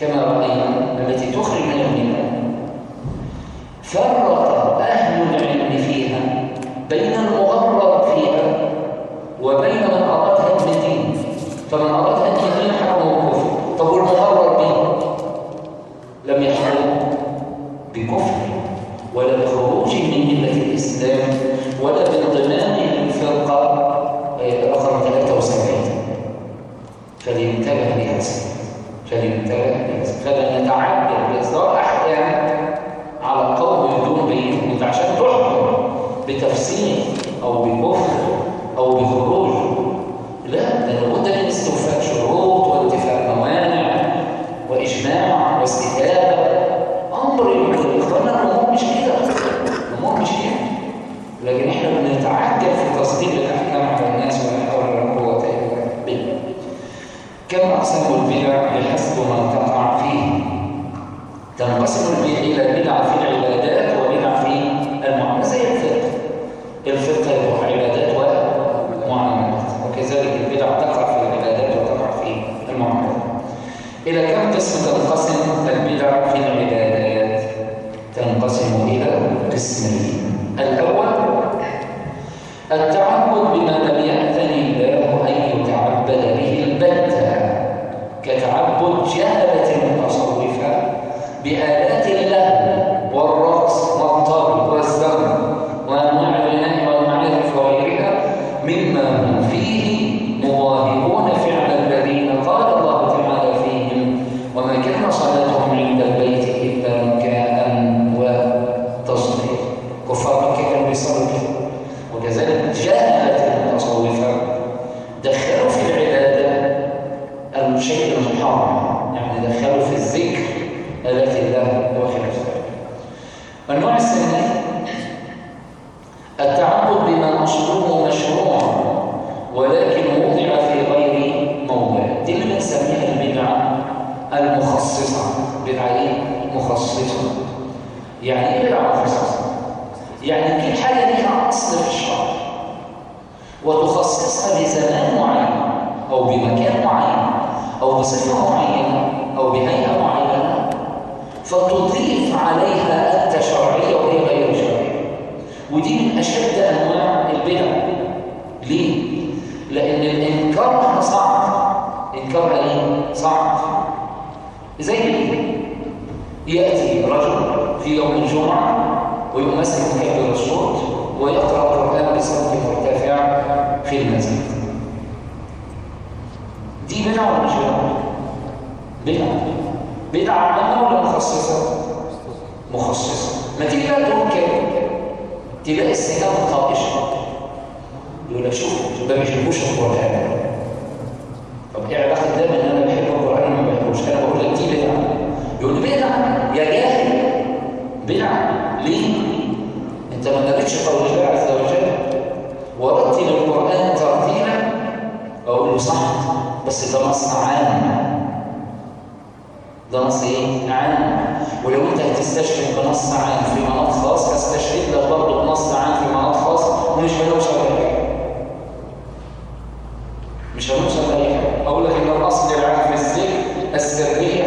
كما رأينا التي تخرج من المال فرق أهل العلم فيها بين المغرب فيها وبين أو بصفة معينة أو بهيئة معينة. فتضيف عليها أنت شرعية وهي غير شرعية. ودي من أشد أنواع البدع. ليه؟ لأن الإنكار صعب. إنكار ليه؟ صعب. زي يأتي رجل في يوم الجمعة ويمسك كبير الصوت ويقرأ القرآن بصوت مرتفع في المسجد. دي بدعة ولا مش بدعة؟ بدعة بدعة عامة ولا مخصصة؟ مخصصة ما تيجي بقى تقول كده تلاقي السيدات طائشة يقول لك شوف ما بيحبوش القرآن طب إيه علاقة ده ان أنا بحب القرآن وما بحبوش أنا بقول لك دي بدعة يقول لي بدعة يا جاهل بدعة ليه؟ انت ما قريتش قول الله عز وجل ورتل القرآن ترتيلا أقول له صح بس ده نص عام. ده نص إيه؟ عام. ولو انت هتستشهد بنص عام في مناط خاص هستشهد لك برضه بنص عام في مناط خاص ومش هنوصل لحاجه مش هنوصل لحاجه أقول لك إن الأصل العام في الذكر السريه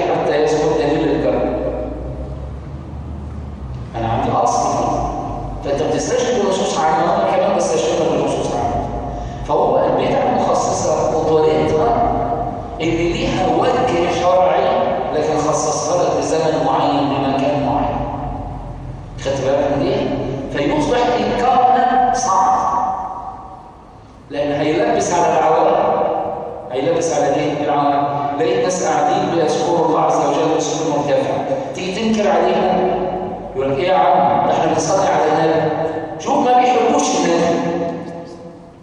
بزمن معين بمكان معين. خدت بالك من دي؟ فيصبح إنكارنا صعب. لأن هيلبس على العوام هيلبس على إيه العوام. لقيت ناس قاعدين بيذكروا الله عز وجل بصوت مرتفع. تيجي تنكر عليهم؟ يقول لك إيه يا عم؟ ده إحنا بنصلي على النبي. شوف ما بيحبوش النبي.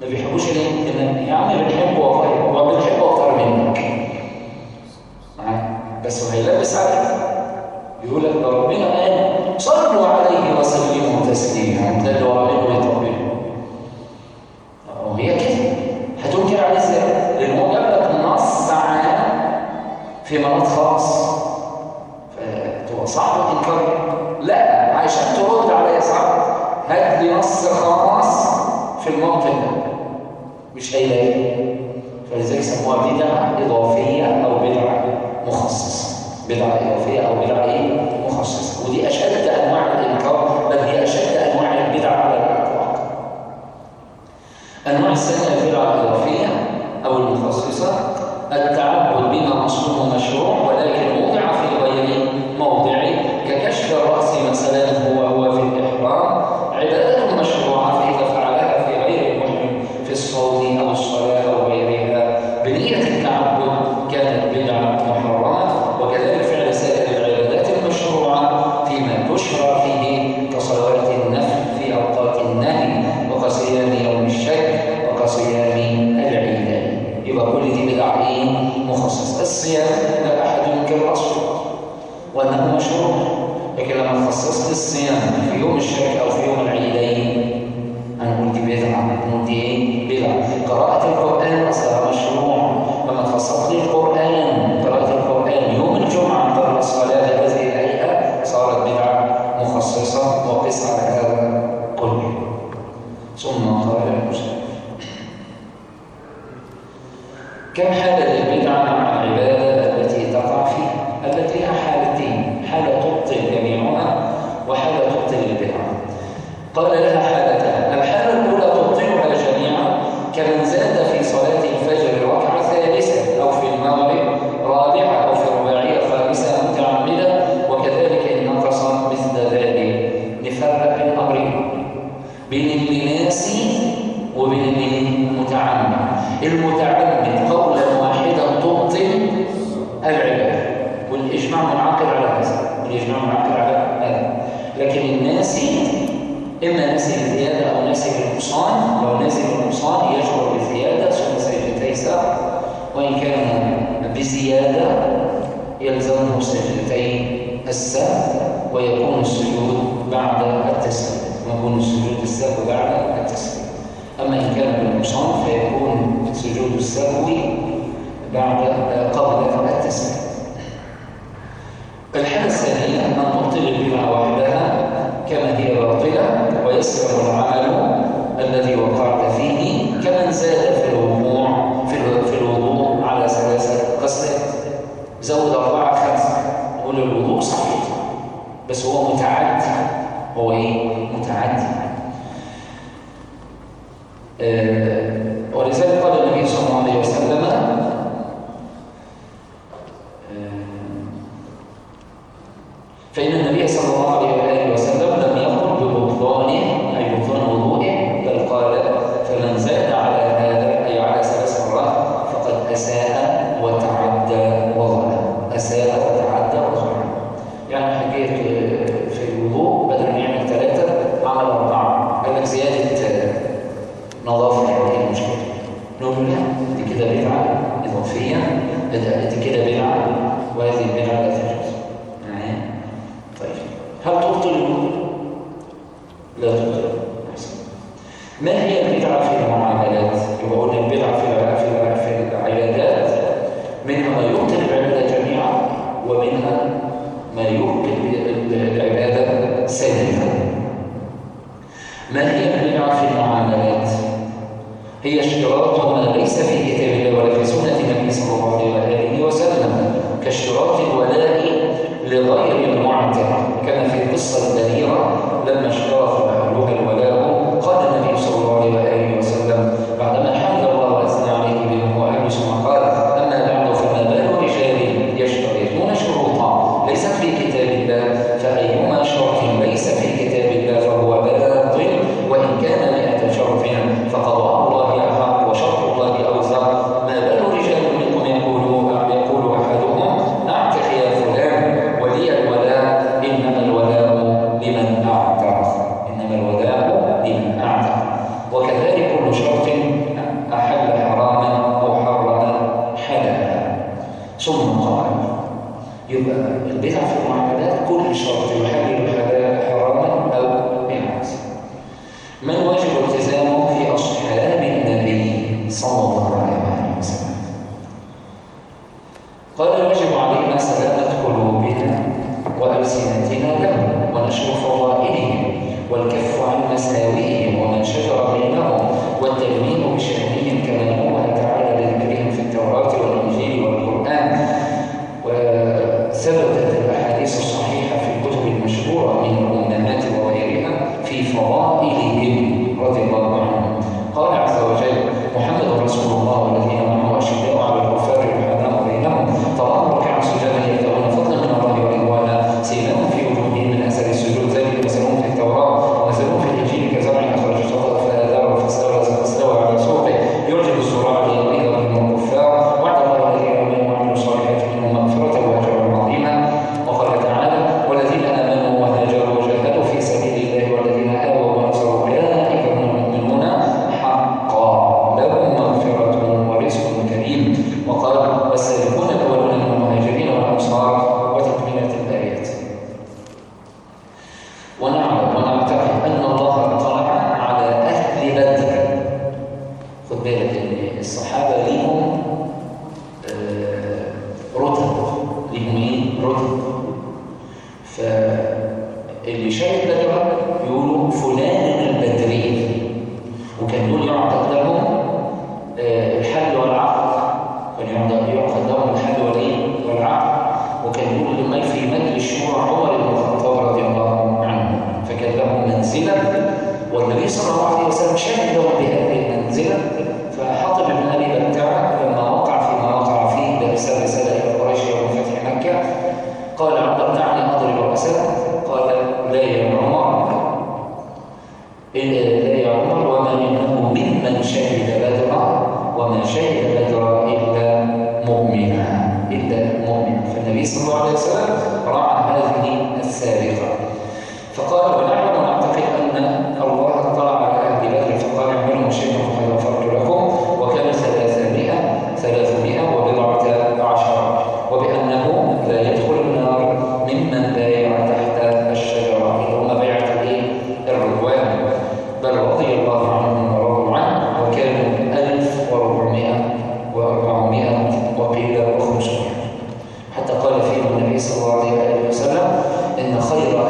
ما بيحبوش النبي. يا عم بنحبه والله وبنحبه أكتر منك. بس هو هيلبس عليك. يقول لك ربنا قال صلوا عليه وسلموا تسليما هو عمله يطبله وهي كده. هتنكر عليه إزاي؟ لأن هو نص عام في مناط خاص. فتبقى صعب تنكر لا عشان ترد عليا صعب هات لي نص خاص في الموطن ده. مش هيلاقي فلذلك سموها بدعة إضافية أو بدعة مخصصة. بدعة إضافية أو بدعة إيه؟ مخصصة ودي أشد أنواع الإنكار بل هي أشد أنواع البدع على الإطلاق أنواع الثانية البدعة الإضافية أو المخصصة التعبد بما أصله مشروع ولكن وضع في غير موضعه ككشف الرأس مثلا هو هو في الإحرام لما خصصت الصيام في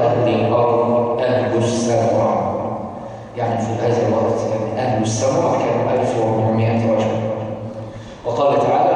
أهل الأرض أهل السمع يعني في هذا الوقت أهل السمع كانوا 1400 رجل وقال تعالى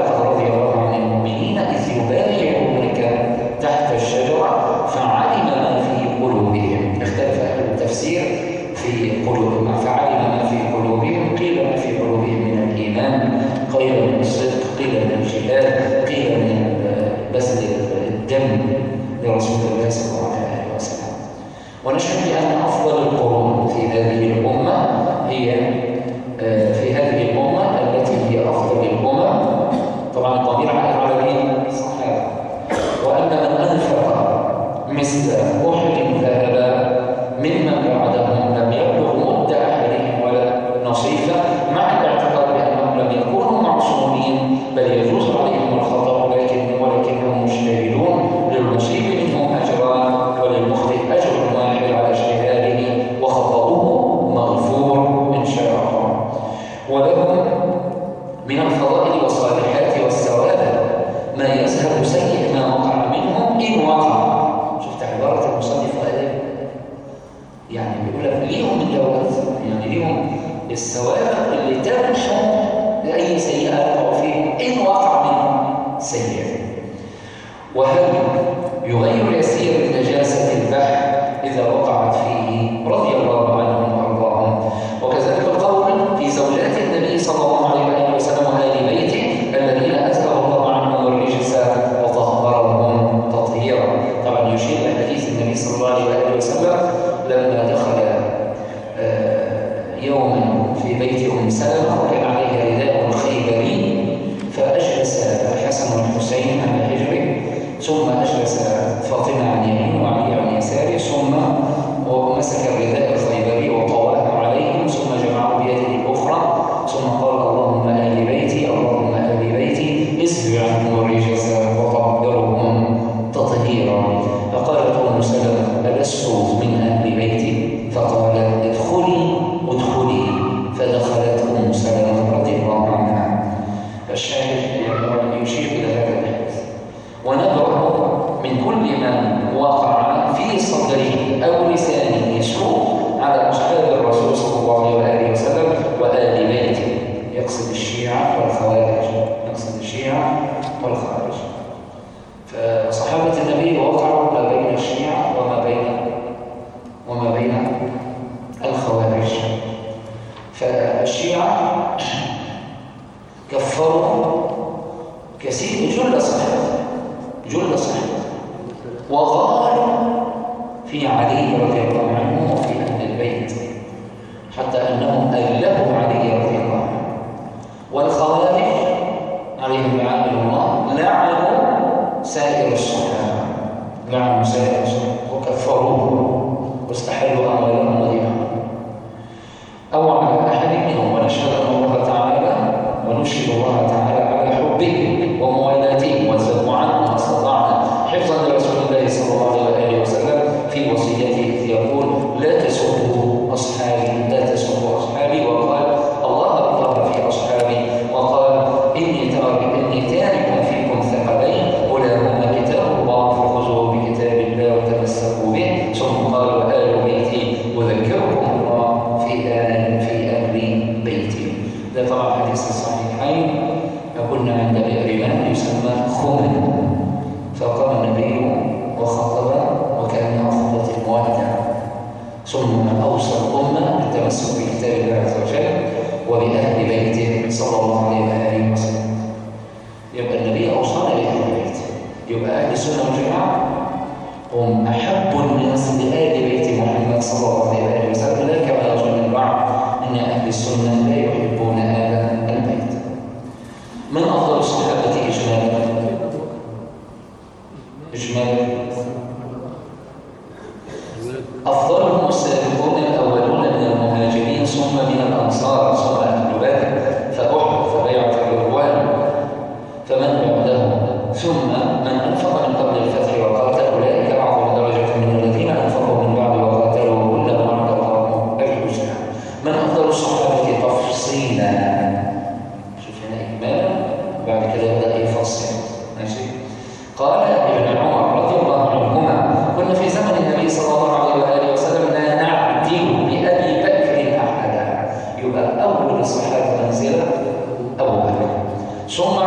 وقع في صدره أو لسانه يشكو على أصحاب الرسول صلى الله عليه وآله وسلم وآل بيته يقصد الشيعة والخوارج قال ابن عمر رضي الله عنهما كنا في زمن النبي صلى الله عليه وآله وسلم لا نعدل بأبي بكر أحدا. يبقى أول الصحابه منزلة أبو بكر. ثم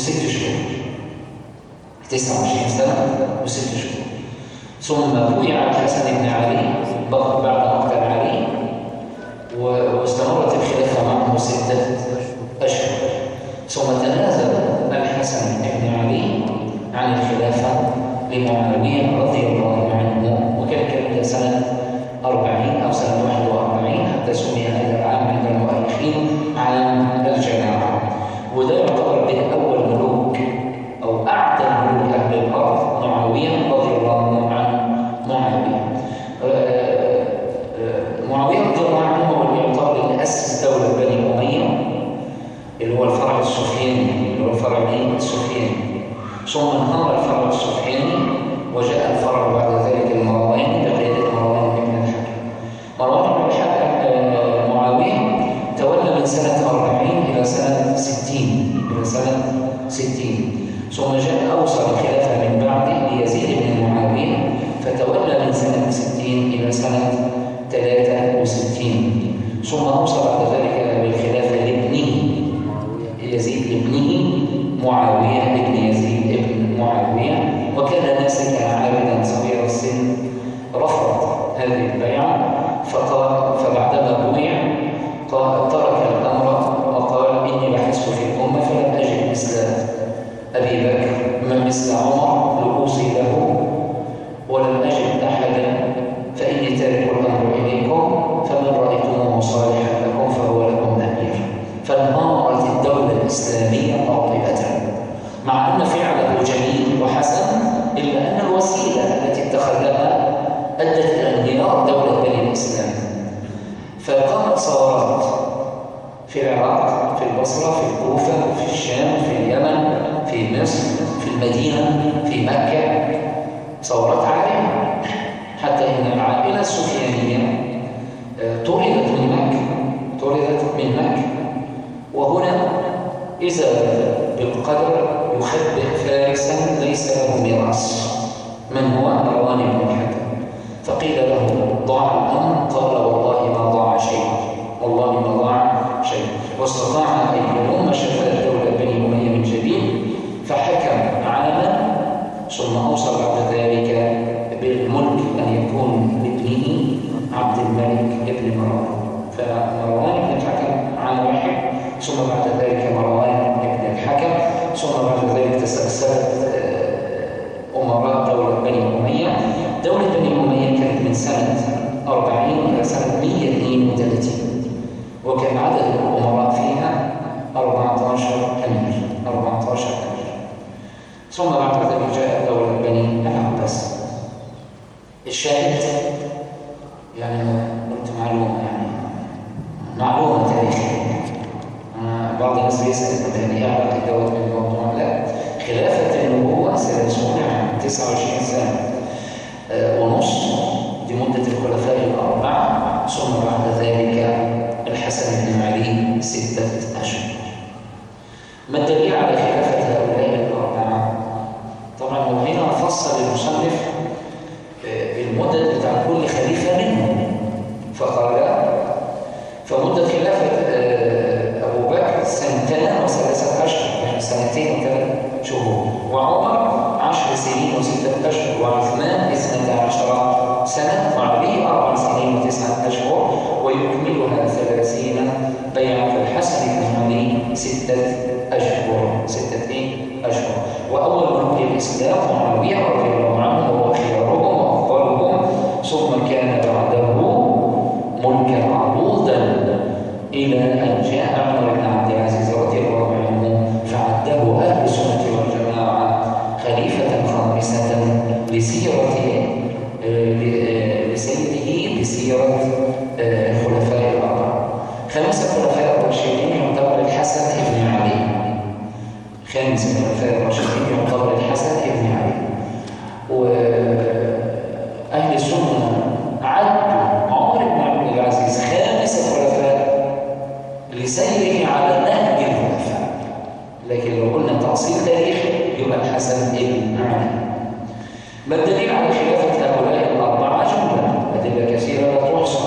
وست شهور 29 سنة وست شهور ثم بويع الحسن بن علي بعد إذا بالقدر يخبئ فارسا ليس له ميراث. من هو؟ مروان بن الحكم فقيل له ضاع الأمر قال والله ما ضاع شيء. والله ما ضاع شيء. واستطاع أن يلوم شفاء الدولة بني أمية من جديد فحكم عاما ثم أوصى بعد ذلك بالملك أن يكون لابنه عبد الملك ابن مروان. فمروان بن الحكم عام الحكم ثم بعد ذلك مروان ابن الحكم ثم بعد ذلك تسلسلت آه، أمراء دولة بني أمية. دولة بني أمية كانت من سنة 40 إلى سنة 132 وكان عدد الأمراء فيها 14 أمير 14 أمير. ثم بعد ذلك جاء دولة لسيره على نهج المنفع لكن لو قلنا تأصيل تاريخي يبقى الحسن ابن علي ما الدليل على خلافة هؤلاء الأربعة جملة أدلة كثيرة لا تحصى.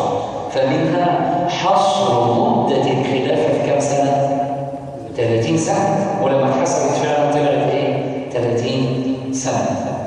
فمنها حصر مدة الخلافة في كم سنة؟ 30 سنة. ولما اتحسبت فعلا طلعت إيه؟ 30 سنة.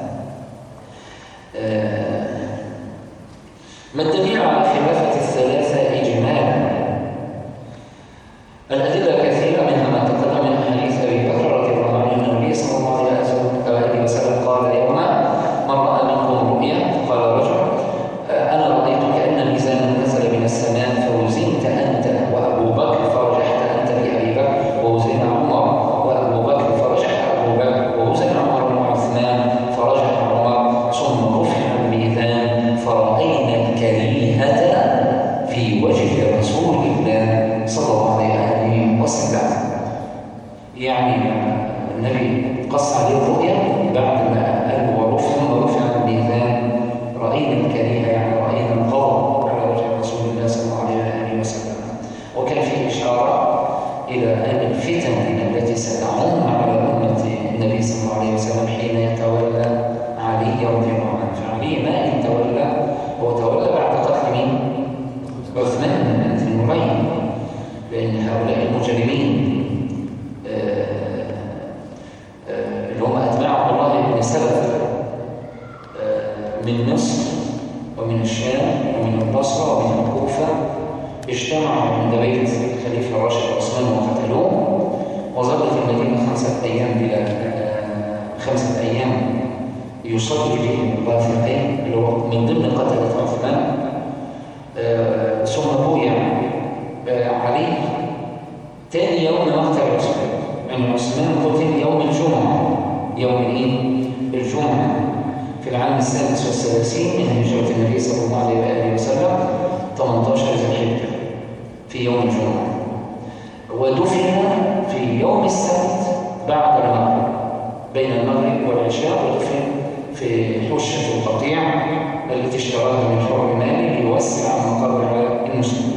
música.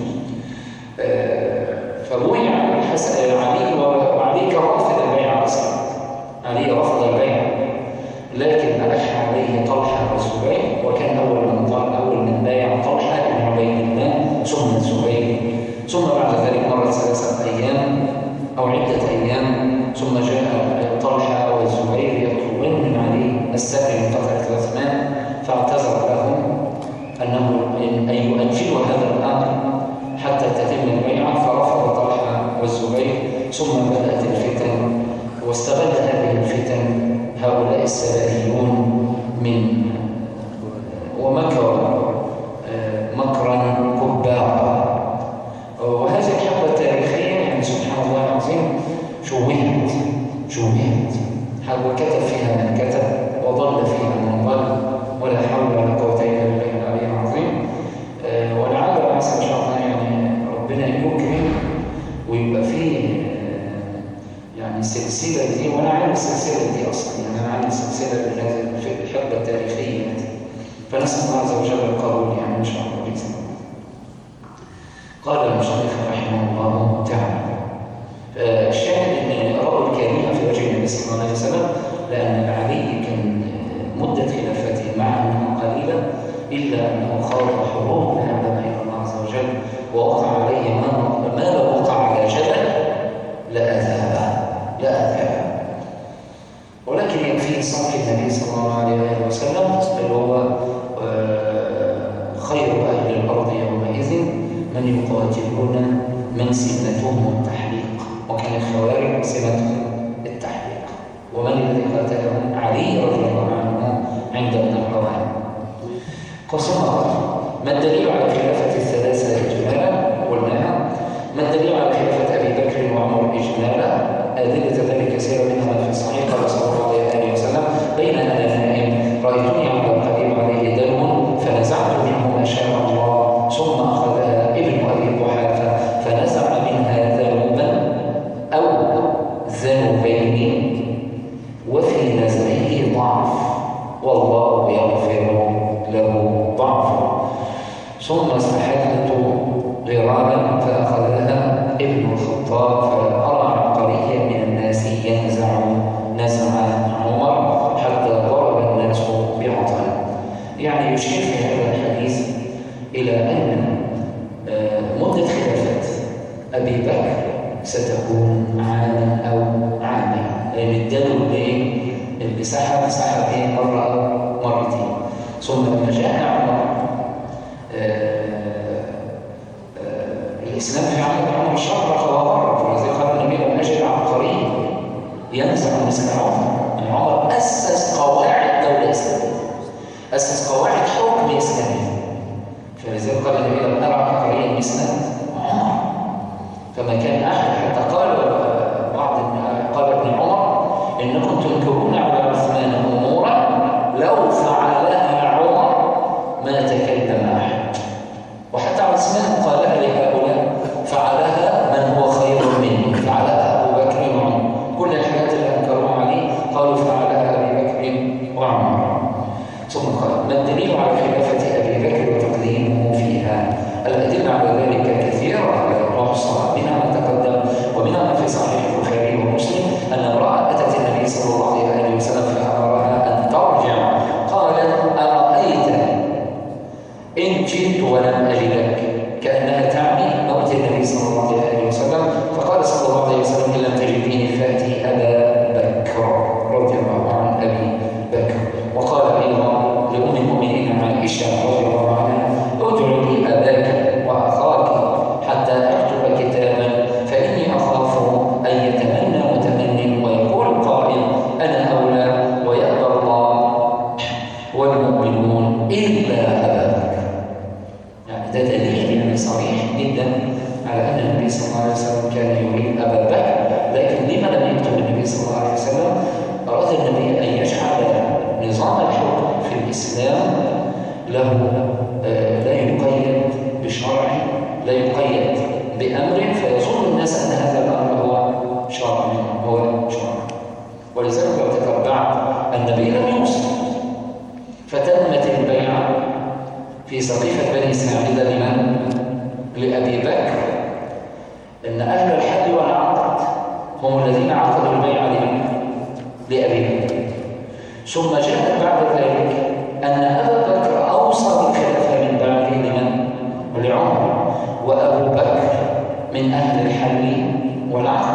ثم استحاته غرابا فأخذها ابن الخطاب فأرى عبقريا من الناس ينزع نزع عمر حتى ضرب الناس بعطاه يعني يشير في هذا الحديث إلى أن آه، مدة خلافات أبي بكر ستكون عاما أو عامين لأن الدولة المساحة مساحة مرة أو مرتين. ثم مثل عمر أسس قواعد دولة إسلامية. أسس قواعد حكم إسلامي. فلذلك قال النبي لما نرى عبقريا مثل عمر فما كان أحد حتى قال بعض قال ابن عمر إنكم تنكرون على عثمان أمورا لو فعل في سقيفة بني إسماعيل لمن؟ لأبي بكر إن أهل الحل والعقد هم الذين عقدوا البيع لمن؟ لأبي بكر ثم جاء بعد ذلك أن أبا بكر أوصى بالخلافة من بعده لمن؟ لعمر وأبو بكر من أهل الحل والعقد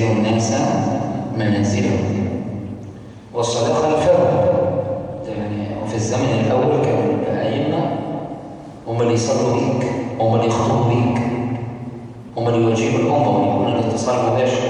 ينزل الناس منازلهم. والصدقه الفرد. يعني في الزمن الأول كانوا الأئمة هم اللي يصلوا بيك هم اللي يخطبوا بيك هم اللي يواجهوا الأمة ويكون الاتصال مباشر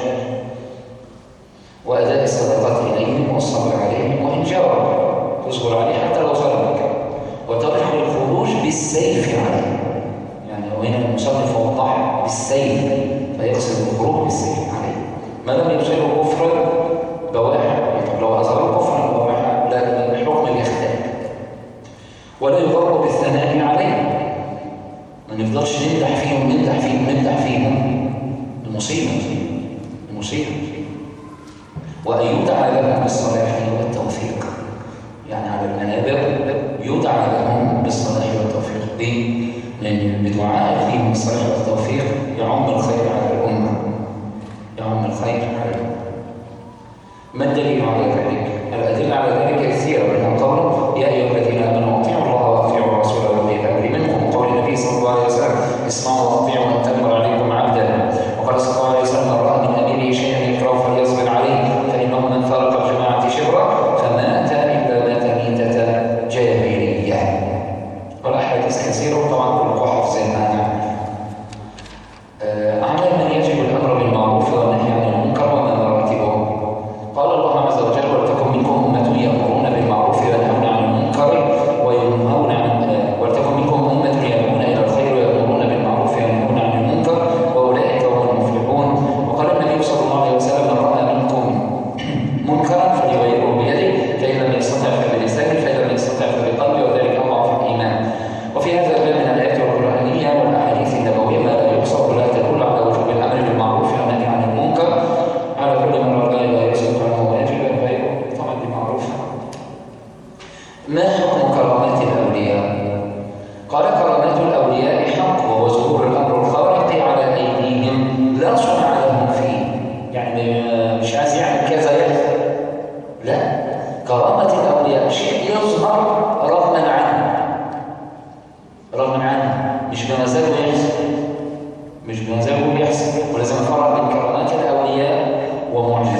ولازم فرع من كرامات الاولياء ومعجزات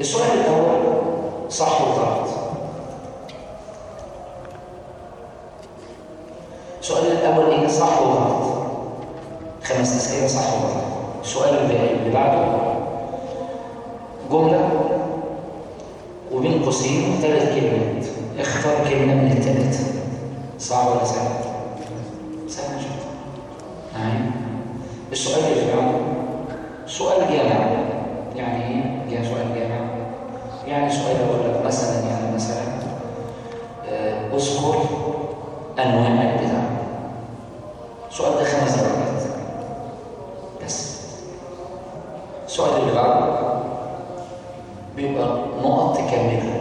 السؤال الأول صح وغلط السؤال الأول إيه صح وغلط خمس أسئلة صح وغلط السؤال اللي بعده. جملة وبين قوسين ثلاث كلمات. اختار كلمة من الثلاثة صعب ولا سهل؟ سهل. جدا السؤال اللي بعده سؤال جامع يعني سؤال أقول لك مثلا يعني مثلا آه، اذكر أنواع البدع السؤال ده خمس درجات بس. السؤال اللي بعده بيبقى نقط تكملها.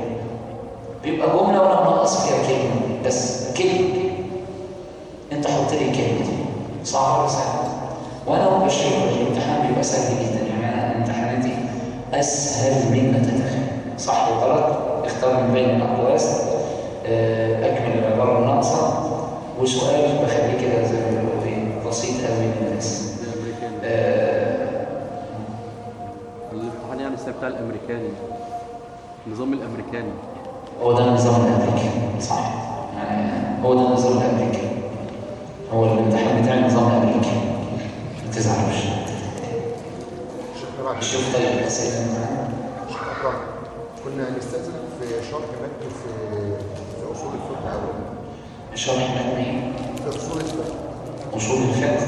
بيبقى جملة وأنا منقص فيها كلمة؟ بس كلمة. أنت حط لي كلمة. دي صعب ولا سهل وأنا مبشر الامتحان بيبقى سهل جدا. يعني أنا امتحاناتي أسهل من بين الأقواس آه، أكمل العبارة الناقصة وسؤال بخليه كده زي ما بيقولوا إيه بسيط قوي للناس. آه، الامتحان يعني السنة بتاع الأمريكاني. النظام الأمريكاني. هو ده النظام الأمريكي. صح. يعني هو ده النظام الأمريكي. هو الامتحان بتاع النظام الأمريكي. ما تزعلوش شوف طيب الأسئلة. معانا كنا هنستأذنك في شرح متن في في أصول الفقه أولا. شرح متن في أصول الفقه. أصول الفقه.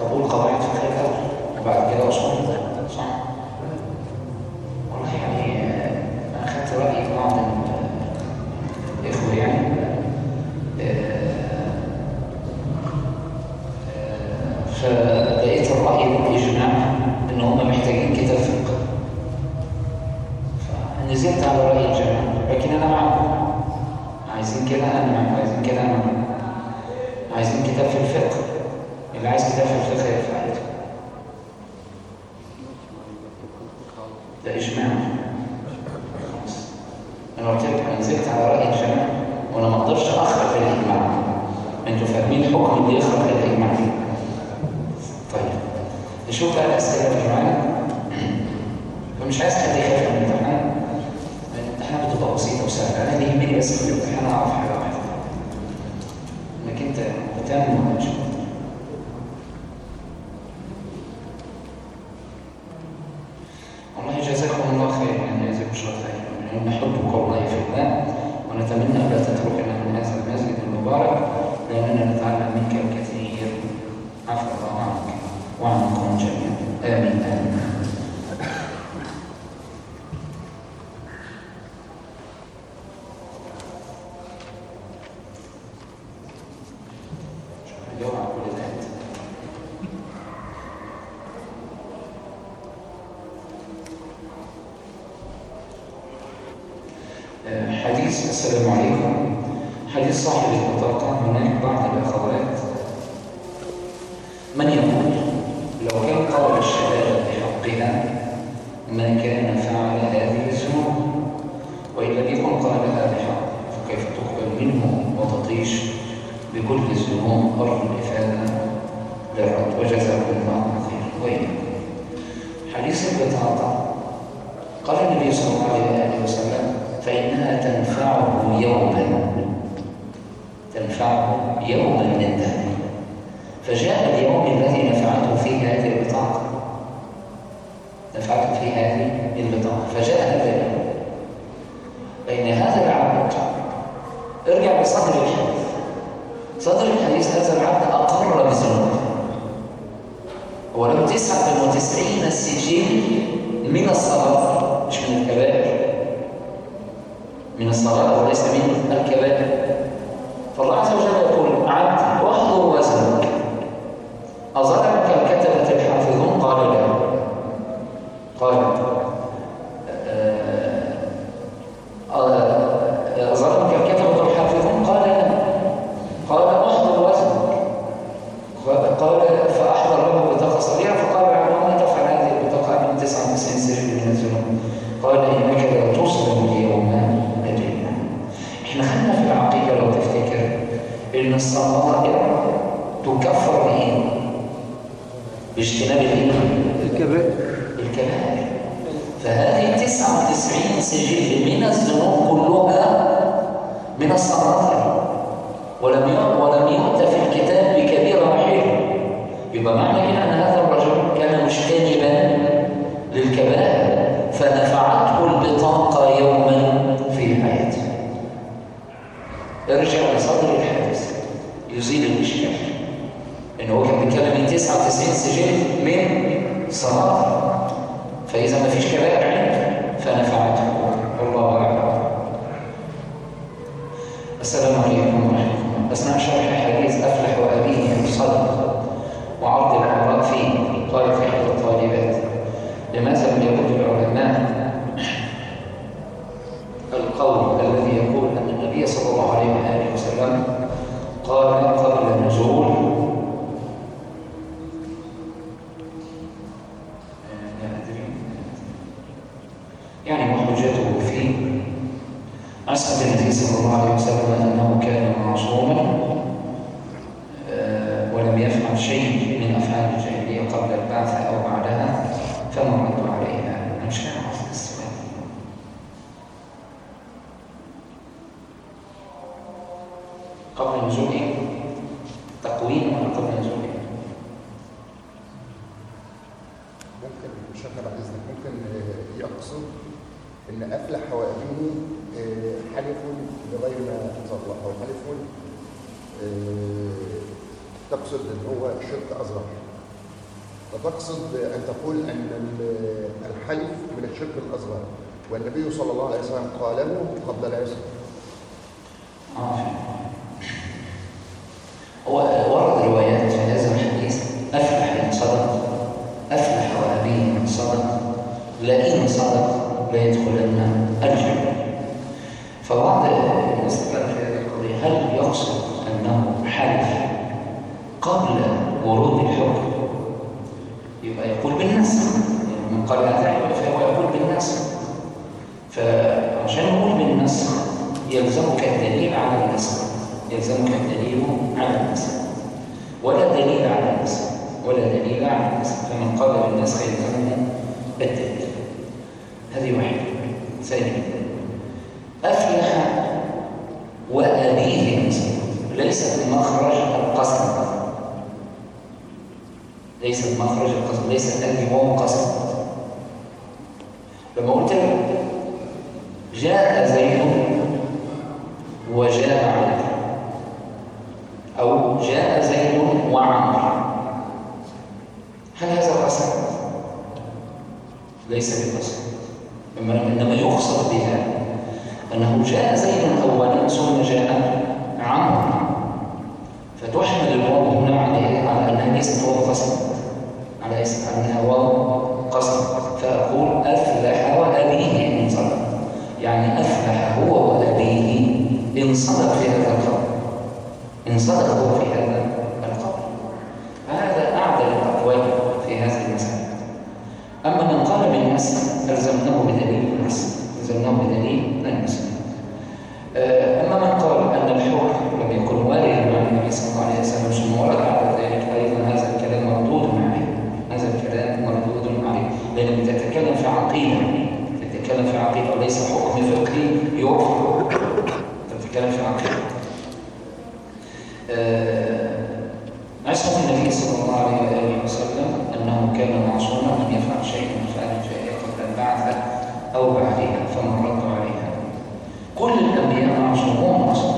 طب قول قواعد فقهية وبعد كده أصول الفقه. ceremony. واجتناب الكبائر. الكبائر. فهذه 99 سجل من الذنوب كلها من الصغائر ولم ولم يؤت في الكتاب بكبير رحيم يبقى معنى كده أن هذا الرجل كان مجتنبا للكبائر فنفعته البطاقة يوما في حياته. ارجع لصدر الحادث يزيل الاشكال إن هو كان بيتكلم ان 99 سجن من صلاة. فإذا ما فيش كبائر عنده فنفعته الله أعلم. السلام عليكم ورحمة الله أثناء شرح حديث أفلح وأبيه يصدق وعرض العمراء فيه في إحدى الطالبات. لماذا والنبي صلى الله عليه وسلم قاله قبل لا يسلم آه فهمت. هو ورد روايات في هذا الحديث أفلح إن صدق أفلح وأبيه إن صدق لئن صدق ليدخلن الجنة فبعض الناس قال في هذه القضية هل يقصد أنه حلف قبل ورود الحكم يبقى يقول بالنسخ يعني من قال هذا فهو يقول بالنسخ فعشان نقول بالنسخ يلزمك الدليل على النسخ يلزمك الدليل على النسخ ولا دليل على النسخ النسخ فمن قال بالنسخ يلزمه الدليل هذه واحدة. ثانيا أفلح وأبيه ليست مخرج القسم ليست مخرج القسم ليست هذه هو قسم لما قلت جاء زيد وجاء عمرو أو جاء زيد وعمرو قسم؟ ليس بقسم إنما يقصد بها. أنه جاء زيد أولا ثم جاء عمرو. فتحمل الواو هنا على على أنها ليست واو قسم على أنها واو قسم فأقول أفلح وأبيه صدق. يعني أفلح هو وأبيه إن صدق في هذا القول إن صدق هو في هذا القول هذا أعدل الأقوال في هذه المسألة أما من قال بالنسخ ألزمناه بدليل النسخ ألزمناه بدليل النسخ آه، أما من قال أن الحكم لم يكن واردا عن النبي صلى الله عليه وسلم ثم ورد على ذلك أيضا هذا الكلام مردود عليه هذا الكلام مردود عليه لأنك بتتكلم في عقيدة تتكلم في عقيدة وليس حكم فقهي يوفق تتكلم في عقيدة آه، عصمة النبي صلى الله عليه وآله وسلم أنه كان معصوما لم يفعل شيء من فعل الجاهلية قبل البعث أو بعدها فمن رد عليها كل الأنبياء معصومون أصلا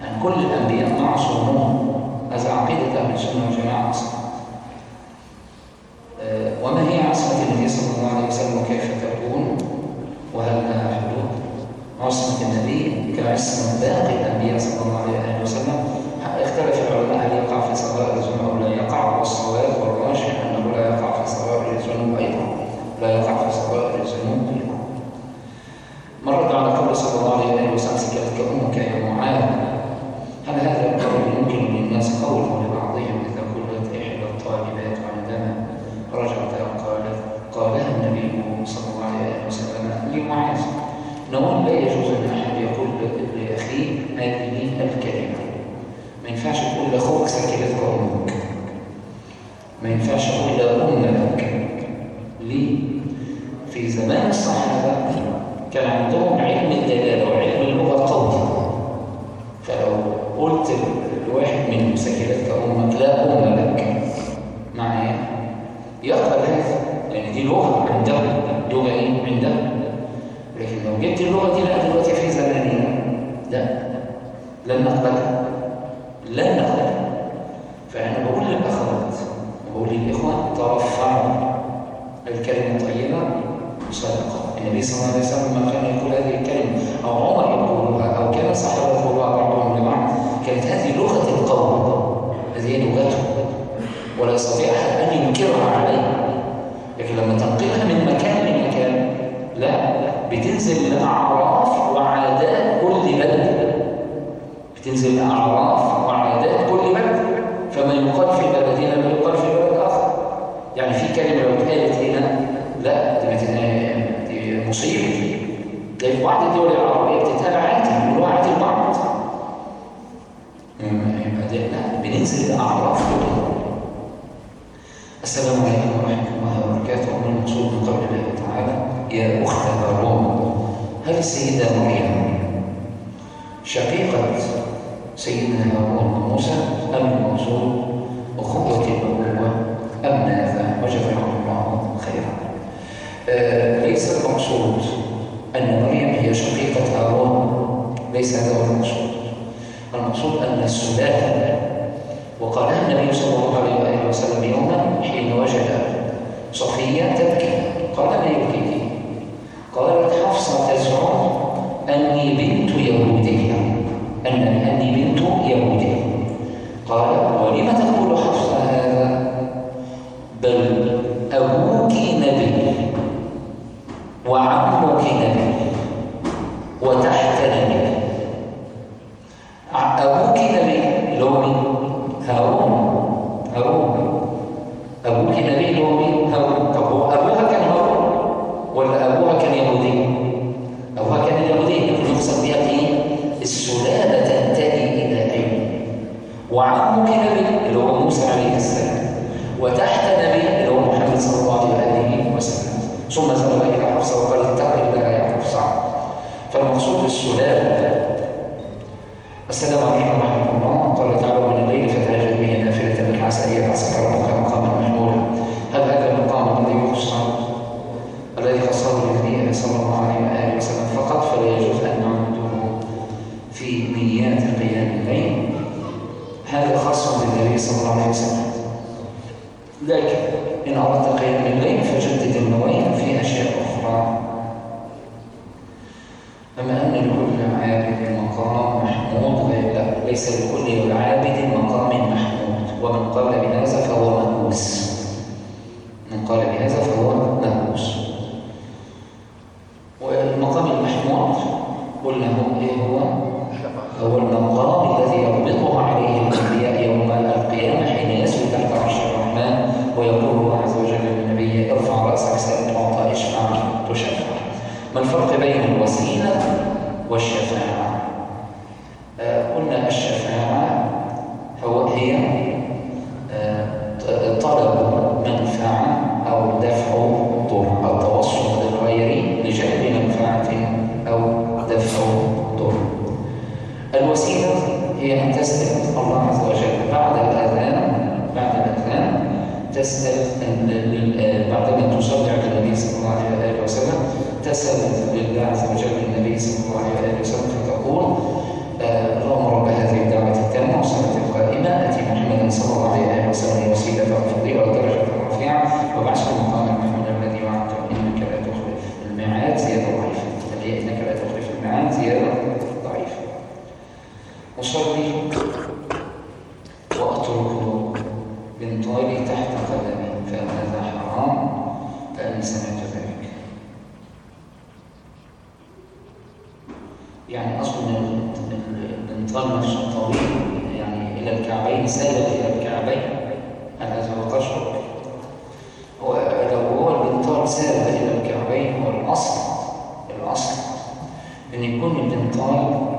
يعني كل الأنبياء معصومون هذا عقيدة أهل السنة والجماعة أصلا آه، وما هي عصمة النبي صلى الله عليه وسلم وكيف تكون وهل لها حدود عصمة النبي كعصمة باقي الأنبياء صلى الله عليه وسلم اختلف العلماء هل يقع في صغائر الذنوب أو لا يقع والصواب والراجح أنه لا يقع في صغائر الذنوب أيضا لا يقع في صغائر الذنوب أيضا مرت على قول صلى الله عليه وسلم سكلت كأمك يا معاذ هل هذا القول يمكن للناس قوله لبعضهم إذا قلت إحدى الطالبات عندما رجعت قالت قالها النبي صلى الله عليه وسلم لمعاذ نقول لا يجوز أن أحد يقول لأخيه هذه الكلمة ما ينفعش تقول لأخوك سكلتك أمك ما ينفعش تقول لأم لك ليه؟ في زمان الصحابة كان عندهم علم الدلالة وعلم اللغة قوي فلو قلت لواحد منهم سكلتك أمك لا أم لك. معايا؟ يقبل هذا. لأن دي لغة عندهم لغة إيه؟ عندهم لكن لو جبت اللغة دي لا دلوقتي في زماننا. لا. لن نقبلها. لن نقبلها فأنا بقول للأخوات بقول للإخوان ترفعوا الكلمة الطيبة صدقة النبي صلى الله عليه وسلم لما كان يقول هذه الكلمة أو عمر يقولها أو كان الصحابة يقولها بعضهم لبعض. كانت هذه لغة القوم. هذه هي لغته ولا يستطيع أحد أن ينكرها عليه لكن لما تنقلها من مكان لمكان لا بتنزل لأعراف وعادات كل بلد. بتنزل لأعراف أعداء كل بلد فما يقال في بلدنا ما يقال في بلد آخر يعني في كلمة لو اتقالت هنا لا دي مصيبة. طيب دي في بعض الدول العربية بتتابع عادي بيقولوا عادي البعض يبقى ده إحنا بننزل الأعراف السلام عليكم ورحمة الله وبركاته. أمر المقصود من قول الله تعالى يا أخت الروم. هل السيدة مريم شقيقة؟ سيدنا هارون وموسى أم المقصود أخوة الأبوة أم ماذا وجزاهم الله خيرا. آه ليس المقصود أن مريم هي شقيقة هارون ليس هذا هو المقصود. المقصود أن السلالة وقالها النبي صلى الله عليه وسلم يوما حين وجد صفية تبكي. قال ما يبكيك؟ قالت حفصة تزعم أني بنت يهودية. أنني أني بنت يهودية قال ولم تقول حفصة هذا؟ بل أبوك نبي وعمك نبي وتحت نبي أبوك نبي اللي هو مين؟ هارون هارون أبوك نبي اللي هو مين؟ هارون طب هو أبوها كان هارون ولا أبوها كان يهودي؟ أبوها كان يهودي يقصد بها إيه؟ السلالة تنتهي إلى أين؟ وعمك نبي اللي هو موسى عليه السلام. وتحت نبي اللي هو محمد صلى الله عليه وسلم. ثم ذهب إلى حفصة وقال اتق الله يا حفصة فالمقصود السلالة السلام عليكم ورحمة الله. قال تعالى من الليل فتهجد به نافلة بالعسى أن يبعثك ربك صلى الله عليه وسلم. لكن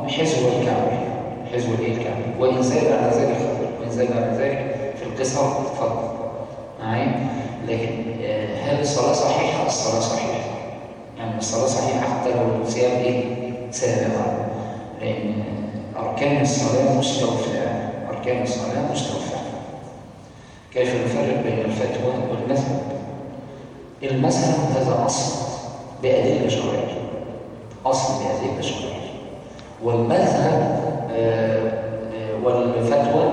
حزو الكعبين حزو الايه الكعبين وإن زاد على ذلك وإن زاد على ذلك في القصر فضل معايا لكن آه هل الصلاة صحيحة؟ الصلاة صحيحة. يعني الصلاة صحيحة حتى لو الثياب إيه؟ سابقة لأن أركان الصلاة مستوفاة. أركان الصلاة مستوفاة. كيف نفرق بين الفتوى والمذهب؟ المذهب هذا أصل بأدلة شرعية. أصل بأدلة شرعية. والمذهب آه آه والفتوى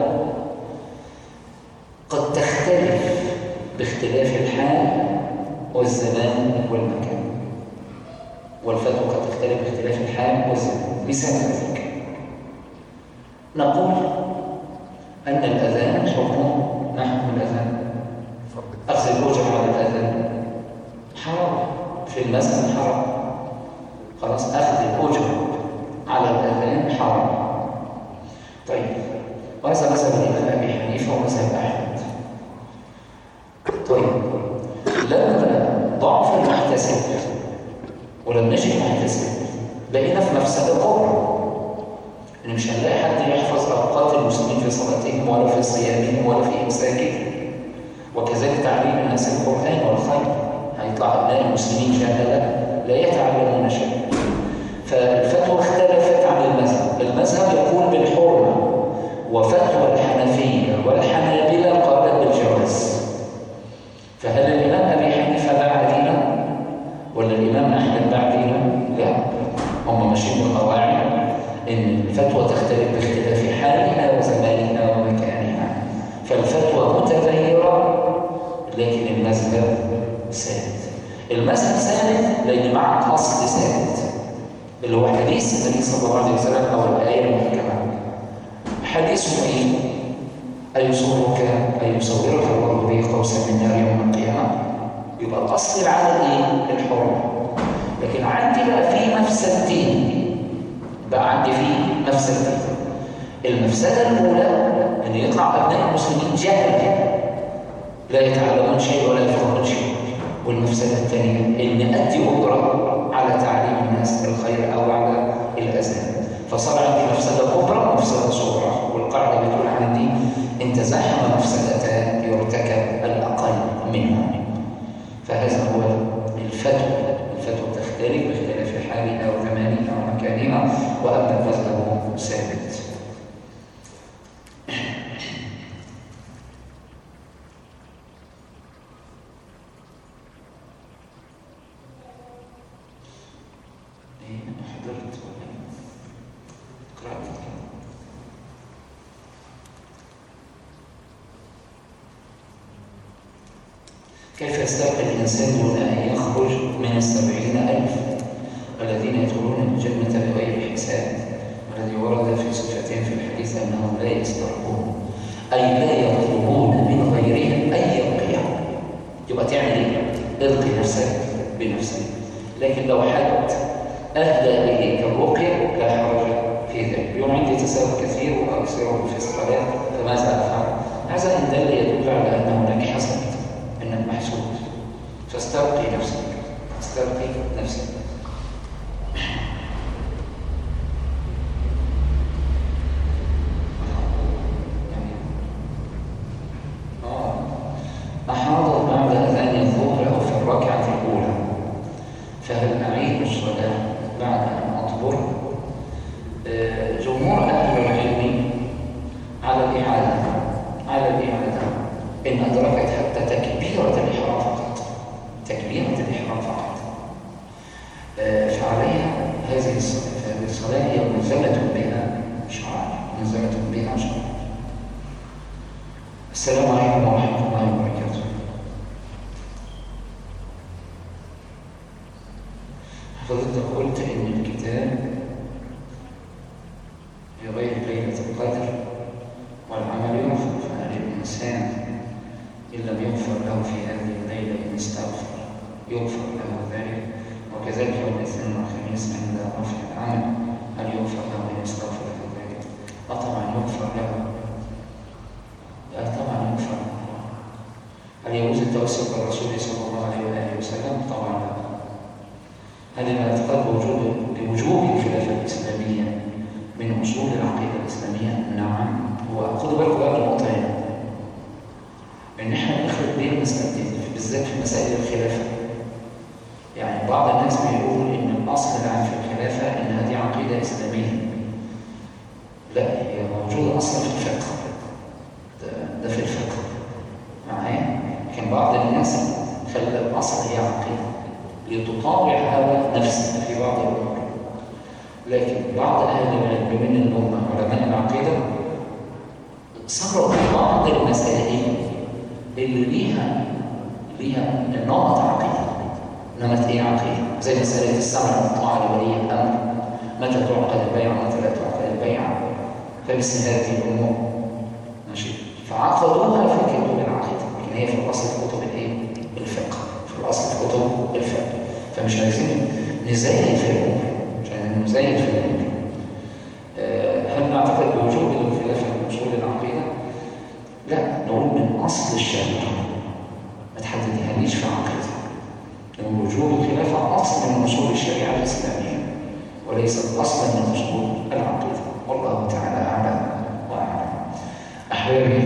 قد تختلف باختلاف الحال والزمان والمكان. والفتوى قد تختلف باختلاف الحال والزمان. مثال ذلك. نقول أن الأذان حكم الأذان. أخذ الأجر على الأذان. حرام. في المسجد حرام. خلاص أخذ الأجر على الأذان حرام. طيب وهذا مذهب الإمام أبي حنيفة ومذهب أحمد. طيب لما ضعف المحتسب ولم نجد محتسب بقينا في مفسدة كبرى ان مش هنلاقي حد يحفظ أوقات المسلمين في صلاتهم ولا في صيامهم ولا في إمساكهم. وكذلك تعليم الناس القرآن والخير. هيطلع أبناء المسلمين جهله لا يتعلمون شيئا. فالفتوى اختلفت عن المذهب. المذهب يقول بالحرمة وفتوى الحنفية والحنابلة قالت بالجواز. فهل الإمام أبي حنيفة بعدينا ولا الإمام أحمد بعدينا لا. هم ماشيين بالقواعد إن الفتوى تختلف باختلاف حالها وزمانها ومكانها فالفتوى متغيرة لكن المذهب ثابت المذهب ثابت لأن معك أصل ثابت اللي هو حديث النبي صلى الله عليه وسلم أو الآية المحكمة. حديثه إيه؟ ايصورك ايصورك الله به قوسا من نار يوم القيامة. يبقى الاصل العدد إيه؟ الحرمه لكن عندي بقى في مفسدتين. بقى عندي فيه مفسدتين. المفسدة الأولى إن يطلع أبناء المسلمين جهل لا يتعلمون شيء ولا يفقهون شيء. والمفسدة الثانية إن أدي قدره على تعليم الناس الخير أو على الاذان فصار عندي مفسده كبرى ومفسده صغرى والقاعده بتقول عندي ان تزاحم مفسدتان يرتكب الاقل منها فهذا هو الفتوى الفتوى تختلف باختلاف حالها وزمانها ومكانها واما المذهب ثابت إيه، أنا حضرت ولا قرأت كده. كيف يستقبل الإنسان أن يخرج من السبعين ألف الذين يدخلون الجنة بغير حساب والذي ورد في صفتين في الحديث أنهم لا يسترقون أي لا يطلبون من غيرهم أي القيام يبقى إيه؟ القي نفسك بنفسك لكن لو حد أهدى إليك الرقية لا حرج في ذلك اليوم عندي تساؤل كثير وأكثره في الصلاة فماذا أفعل؟ هذا إن دل يدل على أن هناك حسد انك محسود فاسترقي نفسك استرقي نفسك آه. أحاضت بعد أذان الظهر أو في الركعة الأولى فهل أعيد الصلاة بعد أن أطهر؟ آه، جمهور أهل العلم على الإعادة على الإعادة إن أدركت حتى تكبيرة الإحرام فقط تكبيرة الإحرام فقط آه، فعليها هذه الصلاة فهذه الصلاة هي ملزمة بها شرعا ملزمة بها شرعا السلام عليكم ورحمة الله وبركاته حضرتك قلت إن الكتاب في غير ليلة القدر والعمل يرفض فهل الإنسان إن لم يغفر له في هذه الليلة إن استغفر يغفر له ذلك وكذلك يوم الاثنين والخميس عند رفع العمل هل يغفر له إن استغفر له ذلك؟ آه طبعا يغفر له آه طبعا يغفر له هل يجوز التوسل بالرسول صلى الله عليه وآله وسلم؟ طبعا لا هل الاعتقاد بوجود بوجوب الخلافة الإسلامية من أصول العقيدة الإسلامية؟ نعم هو خدوا بالكم بقى من النقطة هنا إن إحنا نخلط بين مسألتين بالذات في مسائل الخلافة. يعني بعض الناس بيقول إن الأصل العام في الخلافة إن هذه عقيدة إسلامية. لا هي موجودة أصلا في الفقه. ده, ده في الفقه معايا لكن بعض الناس خلى الاصل هي عقيدة لتطاوع هوى نفسها في بعض الأمور. لكن بعض أهل العلم من الأمة علماء العقيدة صاروا بعض المسائل اللي ليها ليها نمط عقيده نمط إيه عقيده زي مسألة السمع والطاعه لولي الأمر. متى تعقد البيعه ومتى لا تعقد البيعه فمثل هذه الأمور. ماشي؟ فعقدوها في كتب العقيدة لكن هي في الاصل في كتب الاصل في كتب الفقه فمش عايزين نزايد في الأمور مش عايزين نزايد في الأمور آه، هل نعتقد بوجوب الخلافه من اصول العقيدة. لا نقول من أصل الشريعة ما تحدديهاليش في عقيده لأن وجوب الخلافه أصل من أصول الشريعة الإسلامية وليس أصلا من أصول العقيدة. والله تعالى أعلم وأعلم. احبابي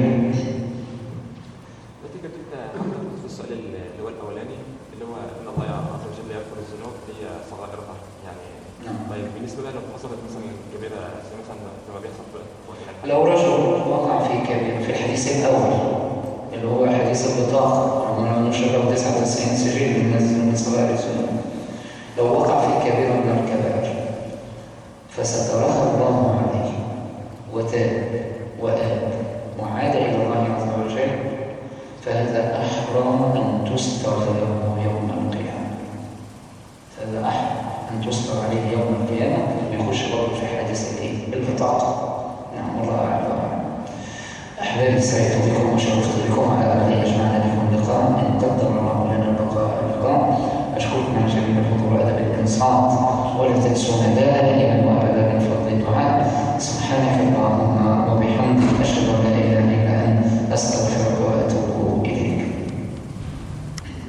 نتيجة جدا في السؤال اللي هو الأولاني اللي هو إن الله عز وجل يغفر الذنوب هي صغائرها يعني نعم. طيب بالنسبة بقى لو حصلت مثلا كبيرة زي مثلا لما بيحصل في وقت الحج لو رجل وقع في كبير في الحديث الأول اللي هو حديث البطاقة ربنا نشره 99 سجل من من